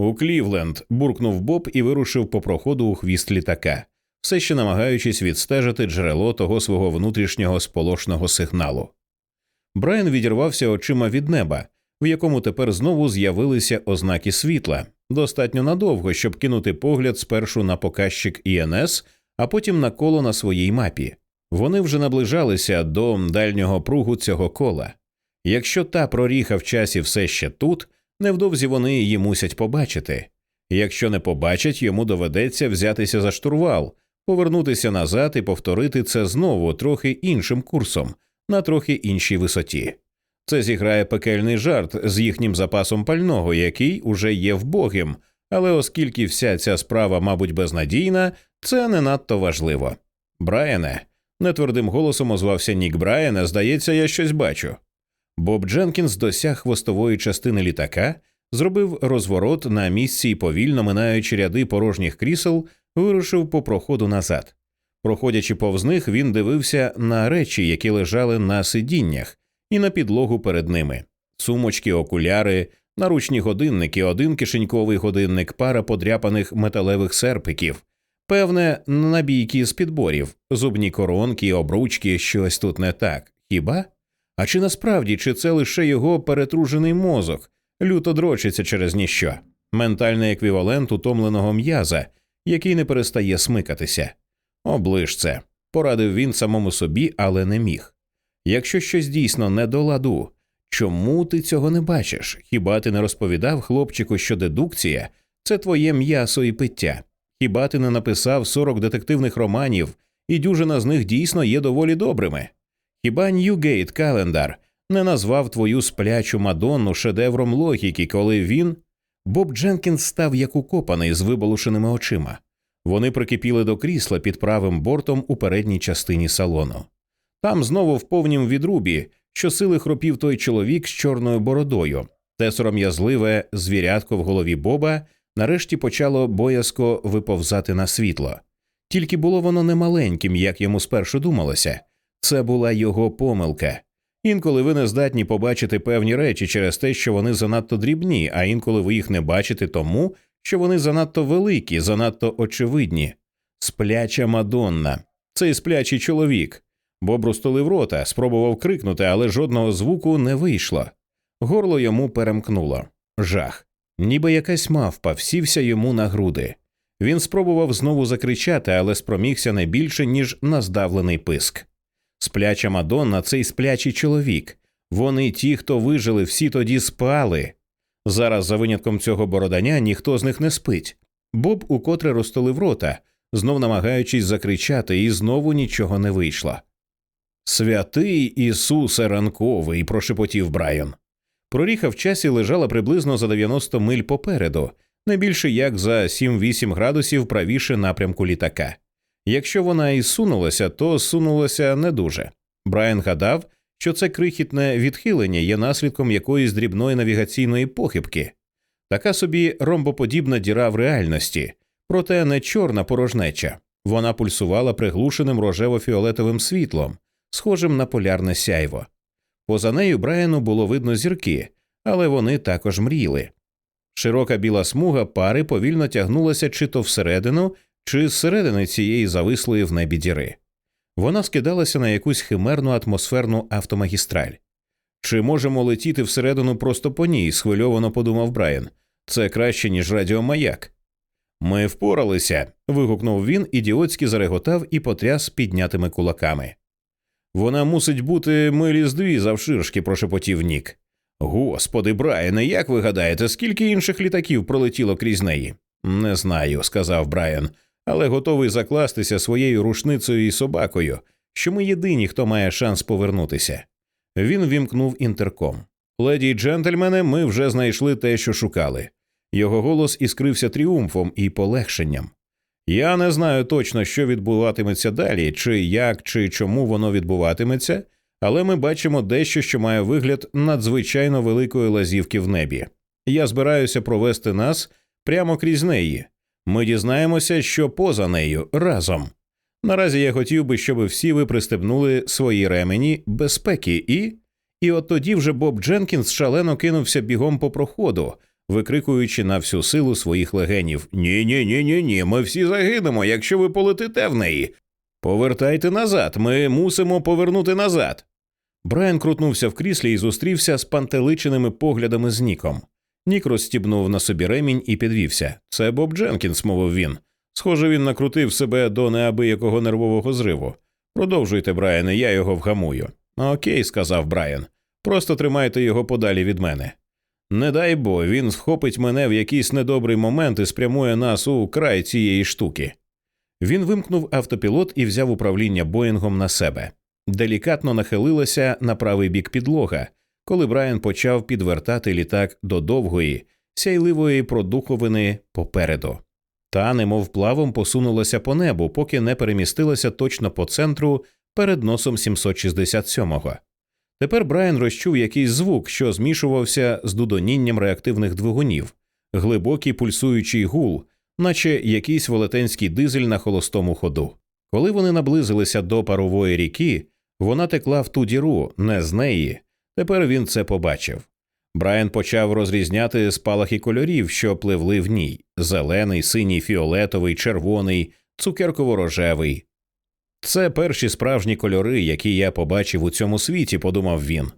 У Клівленд. буркнув Боб і вирушив по проходу у хвіст літака, все ще намагаючись відстежити джерело того свого внутрішнього сполошного сигналу. Брайан відірвався очима від неба, в якому тепер знову з'явилися ознаки світла, достатньо надовго, щоб кинути погляд спершу на показчик ІНС, а потім на коло на своїй мапі. Вони вже наближалися до дальнього пругу цього кола. Якщо та проріха в часі все ще тут, невдовзі вони її мусять побачити. Якщо не побачать, йому доведеться взятися за штурвал, повернутися назад і повторити це знову трохи іншим курсом, на трохи іншій висоті. Це зіграє пекельний жарт з їхнім запасом пального, який уже є вбогим, але оскільки вся ця справа, мабуть, безнадійна, це не надто важливо. Брайане, нетвердим голосом озвався Нік Брайане, здається, я щось бачу. Боб Дженкінс досяг хвостової частини літака, зробив розворот на місці і повільно минаючи ряди порожніх крісел, вирушив по проходу назад. Проходячи повз них, він дивився на речі, які лежали на сидіннях, і на підлогу перед ними сумочки, окуляри, наручні годинники, один кишеньковий годинник, пара подряпаних металевих серпиків, певне, набійки з підборів, зубні коронки, обручки, щось тут не так. Хіба? А чи насправді чи це лише його перетружений мозок, люто дрочиться через ніщо, ментальний еквівалент утомленого м'яза, який не перестає смикатися? Оближ це, порадив він самому собі, але не міг. Якщо щось дійсно не до ладу, чому ти цього не бачиш? Хіба ти не розповідав хлопчику, що дедукція це твоє м'ясо і пиття? Хіба ти не написав 40 детективних романів, і дюжина з них дійсно є доволі добрими? Хіба Ньюгейт Календар не назвав твою сплячу Мадонну шедевром логіки, коли він. Боб Дженкінс став як укопаний з виболушеними очима. Вони прикипіли до крісла під правим бортом у передній частині салону. Там знову в повнім відрубі, що сили хропів той чоловік з чорною бородою, те сором'язливе звірятко в голові Боба нарешті почало боязко виповзати на світло. Тільки було воно не маленьким, як йому спершу думалося, це була його помилка. Інколи ви не здатні побачити певні речі через те, що вони занадто дрібні, а інколи ви їх не бачите тому, що вони занадто великі, занадто очевидні. Спляча Мадонна, цей сплячий чоловік. Боб розтулив рота, спробував крикнути, але жодного звуку не вийшло. Горло йому перемкнуло. Жах. Ніби якась мавпа всівся йому на груди. Він спробував знову закричати, але спромігся не більше, ніж на здавлений писк. Спляча Мадонна цей сплячий чоловік. Вони ті, хто вижили, всі тоді спали. Зараз, за винятком цього бородання, ніхто з них не спить. Боб укотре розтолив рота, знов намагаючись закричати, і знову нічого не вийшло. Святий Ісусе ранковий, прошепотів Брайан. Проріха в часі лежала приблизно за 90 миль попереду, не більше як за 7-8 градусів правіше напрямку літака. Якщо вона і сунулася, то сунулася не дуже. Брайан гадав, що це крихітне відхилення є наслідком якоїсь дрібної навігаційної похибки, така собі ромбоподібна діра в реальності, проте не чорна порожнеча. Вона пульсувала приглушеним рожево-фіолетовим світлом, схожим на полярне сяйво. Поза нею Брайану було видно зірки, але вони також мріяли. Широка біла смуга пари повільно тягнулася чи то всередину, чи зсередини цієї завислої в небі діри. Вона скидалася на якусь химерну атмосферну автомагістраль. Чи можемо летіти всередину просто по ній? схвильовано подумав Брайан. Це краще, ніж радіомаяк. Ми впоралися. вигукнув він, ідіотськи зареготав і потряс піднятими кулаками. Вона мусить бути милі з дві завширшки, прошепотів Нік. Господи, Брайане, як ви гадаєте, скільки інших літаків пролетіло крізь неї? Не знаю, сказав Брайан, але готовий закластися своєю рушницею і собакою, що ми єдині, хто має шанс повернутися. Він вімкнув інтерком. Леді й джентльмени, ми вже знайшли те, що шукали. Його голос іскрився тріумфом і полегшенням. Я не знаю точно, що відбуватиметься далі, чи як, чи чому воно відбуватиметься, але ми бачимо дещо, що має вигляд надзвичайно великої лазівки в небі. Я збираюся провести нас прямо крізь неї. Ми дізнаємося, що поза нею разом. Наразі я хотів би, щоб всі ви пристебнули свої ремені безпеки, і. І от тоді вже Боб Дженкінс шалено кинувся бігом по проходу, викрикуючи на всю силу своїх легенів Ні, ні, ні, ні, ні, ми всі загинемо, якщо ви полетите в неї. Повертайте назад, ми мусимо повернути назад. Брайан крутнувся в кріслі і зустрівся з пантеличеними поглядами з Ніком. Нік розстібнув на собі ремінь і підвівся. Це Боб Дженкінс, мовив він. Схоже, він накрутив себе до неабиякого нервового зриву. Продовжуйте, Брайане, я його вгамую. Окей, сказав Брайан. Просто тримайте його подалі від мене. Не дай бо, він схопить мене в якийсь недобрий момент і спрямує нас у край цієї штуки. Він вимкнув автопілот і взяв управління Боїнгом на себе. Делікатно нахилилася на правий бік підлога, коли Брайан почав підвертати літак до довгої, сяйливої продуховини попереду. Та, немов плавом, посунулася по небу, поки не перемістилася точно по центру перед носом 767-го. Тепер Брайан розчув якийсь звук, що змішувався з дудонінням реактивних двигунів, глибокий пульсуючий гул, наче якийсь велетенський дизель на холостому ходу. Коли вони наблизилися до парової ріки, вона текла в ту діру, не з неї. Тепер він це побачив. Брайан почав розрізняти спалахи кольорів, що пливли в ній зелений, синій, фіолетовий, червоний, цукерково-рожевий. Це перші справжні кольори, які я побачив у цьому світі, подумав він.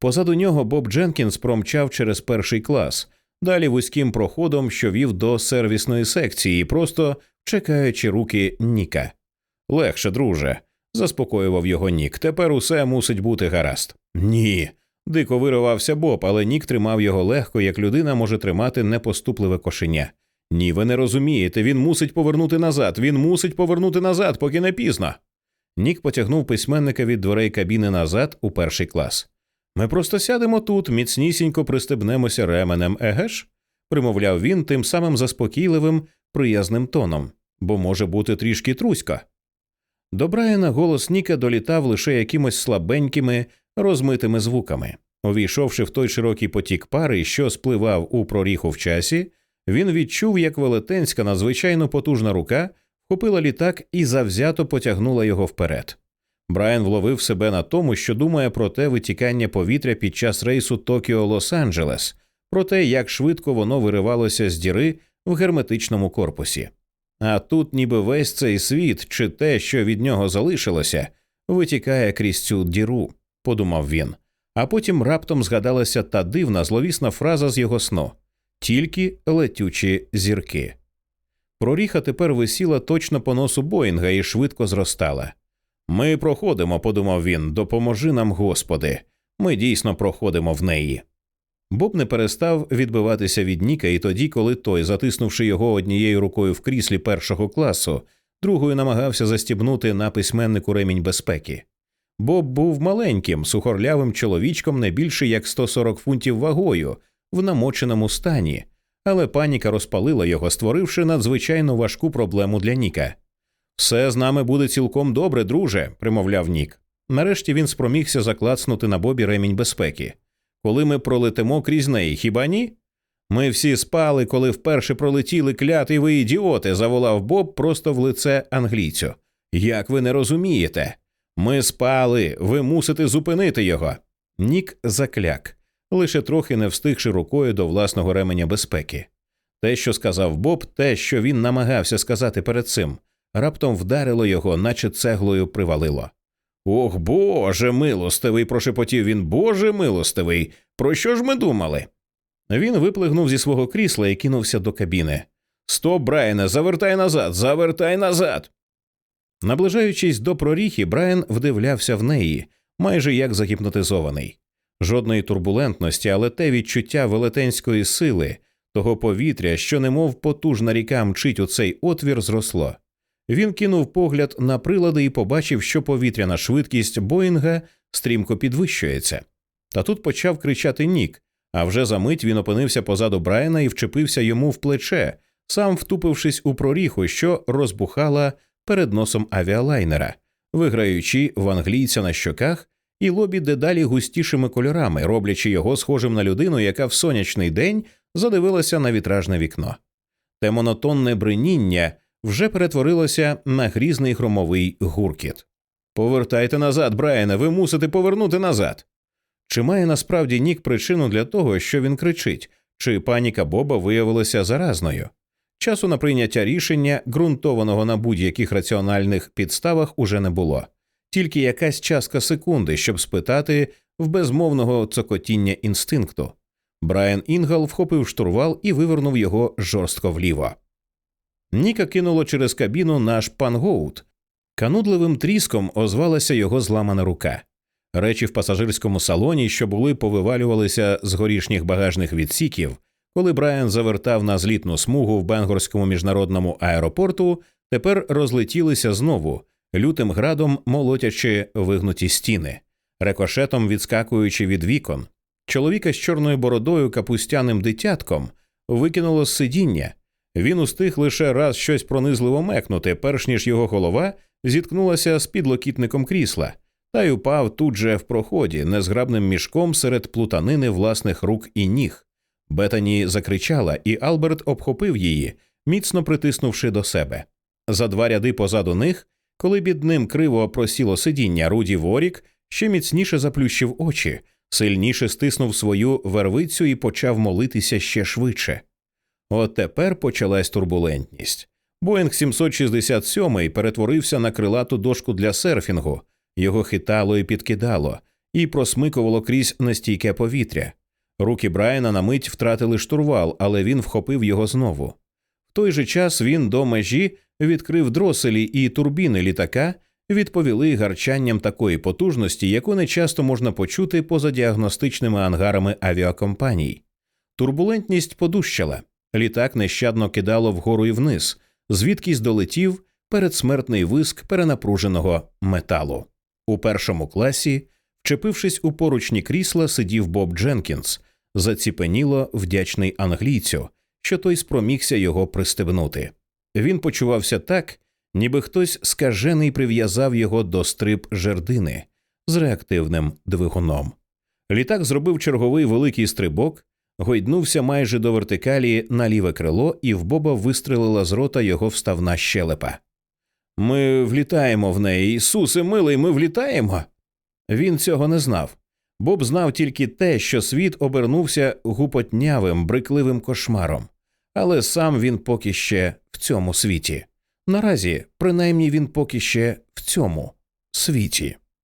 Позаду нього Боб Дженкінс промчав через перший клас, далі вузьким проходом, що вів до сервісної секції, просто чекаючи руки Ніка. Легше, друже, заспокоював його Нік. Тепер усе мусить бути гаразд. Ні. Дико виривався Боб, але Нік тримав його легко, як людина може тримати непоступливе кошеня. Ні, ви не розумієте, він мусить повернути назад, він мусить повернути назад, поки не пізно. Нік потягнув письменника від дверей кабіни назад у перший клас. Ми просто сядемо тут, міцнісінько пристебнемося ременем, еге ж? примовляв він тим самим заспокійливим, приязним тоном, бо може бути трішки трусько. До Брайана голос Ніка долітав лише якимось слабенькими, розмитими звуками. Увійшовши в той широкий потік пари, що спливав у проріху в часі, він відчув, як велетенська, надзвичайно потужна рука вхопила літак і завзято потягнула його вперед. Брайан вловив себе на тому, що думає про те витікання повітря під час рейсу Токіо Лос-Анджелес, про те, як швидко воно виривалося з діри в герметичному корпусі. А тут, ніби весь цей світ, чи те, що від нього залишилося, витікає крізь цю діру, подумав він. А потім раптом згадалася та дивна зловісна фраза з його сну тільки летючі зірки. Проріха тепер висіла точно по носу Боїнга і швидко зростала. Ми проходимо, подумав він, допоможи нам, Господи. Ми дійсно проходимо в неї. Боб не перестав відбиватися від Ніка, і тоді, коли той, затиснувши його однією рукою в кріслі першого класу, другою намагався застібнути на письменнику ремінь безпеки. Боб був маленьким, сухорлявим чоловічком не більше як 140 фунтів вагою в намоченому стані, але паніка розпалила його, створивши надзвичайно важку проблему для Ніка. Все з нами буде цілком добре, друже, примовляв Нік. Нарешті він спромігся заклацнути на Бобі ремінь безпеки. Коли ми пролетимо крізь неї, хіба ні? Ми всі спали, коли вперше пролетіли клятий ви ідіоти, заволав Боб просто в лице англійцю. Як ви не розумієте? Ми спали, ви мусите зупинити його. Нік закляк, лише трохи не встигши рукою до власного ременя безпеки. Те, що сказав Боб, те, що він намагався сказати перед цим, раптом вдарило його, наче цеглою привалило. Ох, Боже милостивий, прошепотів він, Боже милостивий. Про що ж ми думали? Він виплигнув зі свого крісла і кинувся до кабіни. Стоп, Брайане, завертай назад, завертай назад. Наближаючись до проріхи, Брайан вдивлявся в неї, майже як загіпнотизований. Жодної турбулентності, але те відчуття велетенської сили, того повітря, що немов потужна ріка мчить у цей отвір, зросло. Він кинув погляд на прилади і побачив, що повітряна швидкість Боїнга стрімко підвищується. Та тут почав кричати Нік, а вже за мить він опинився позаду Брайана і вчепився йому в плече, сам втупившись у проріху, що розбухала перед носом авіалайнера, виграючи в англійця на щоках і лобі дедалі густішими кольорами, роблячи його схожим на людину, яка в сонячний день задивилася на вітражне вікно. Те монотонне бриніння вже перетворилося на грізний громовий гуркіт. Повертайте назад, Брайане, ви мусите повернути назад. Чи має насправді Нік причину для того, що він кричить, чи паніка Боба виявилася заразною? Часу на прийняття рішення, ґрунтованого на будь-яких раціональних підставах, уже не було, тільки якась частка секунди, щоб спитати в безмовного цокотіння інстинкту. Брайан Інгал вхопив штурвал і вивернув його жорстко вліво. Ніка кинуло через кабіну наш пангоут. Канудливим тріском озвалася його зламана рука. Речі в пасажирському салоні, що були повивалювалися з горішніх багажних відсіків, коли Брайан завертав на злітну смугу в Бенгорському міжнародному аеропорту, тепер розлетілися знову, лютим градом молотячи вигнуті стіни, рекошетом відскакуючи від вікон. Чоловіка з чорною бородою капустяним дитятком викинуло з сидіння. Він устиг лише раз щось пронизливо мекнути, перш ніж його голова зіткнулася з підлокітником крісла, та й упав тут же в проході незграбним мішком серед плутанини власних рук і ніг. Бетані закричала, і Алберт обхопив її, міцно притиснувши до себе. За два ряди позаду них, коли під ним криво просіло сидіння, Руді Ворік ще міцніше заплющив очі, сильніше стиснув свою вервицю і почав молитися ще швидше. От тепер почалась турбулентність. Боїнг 767 перетворився на крилату дошку для серфінгу, його хитало і підкидало, і просмикувало крізь нестійке повітря. Руки Брайана на мить втратили штурвал, але він вхопив його знову. В той же час він до межі відкрив дроселі і турбіни літака відповіли гарчанням такої потужності, яку не часто можна почути поза діагностичними ангарами авіакомпаній. Турбулентність подущала, літак нещадно кидало вгору і вниз, звідкись долетів передсмертний виск перенапруженого металу. У першому класі, вчепившись у поручні крісла, сидів Боб Дженкінс, заціпеніло вдячний англійцю, що той спромігся його пристебнути. Він почувався так, ніби хтось скажений прив'язав його до стрип жердини з реактивним двигуном. Літак зробив черговий великий стрибок, гойднувся майже до вертикалі на ліве крило, і в Боба вистрелила з рота його вставна щелепа. Ми влітаємо в неї, Ісусе милий, ми влітаємо. Він цього не знав. Боб знав тільки те, що світ обернувся гупотнявим, брикливим кошмаром, але сам він поки ще в цьому світі. Наразі, принаймні, він поки ще в цьому світі.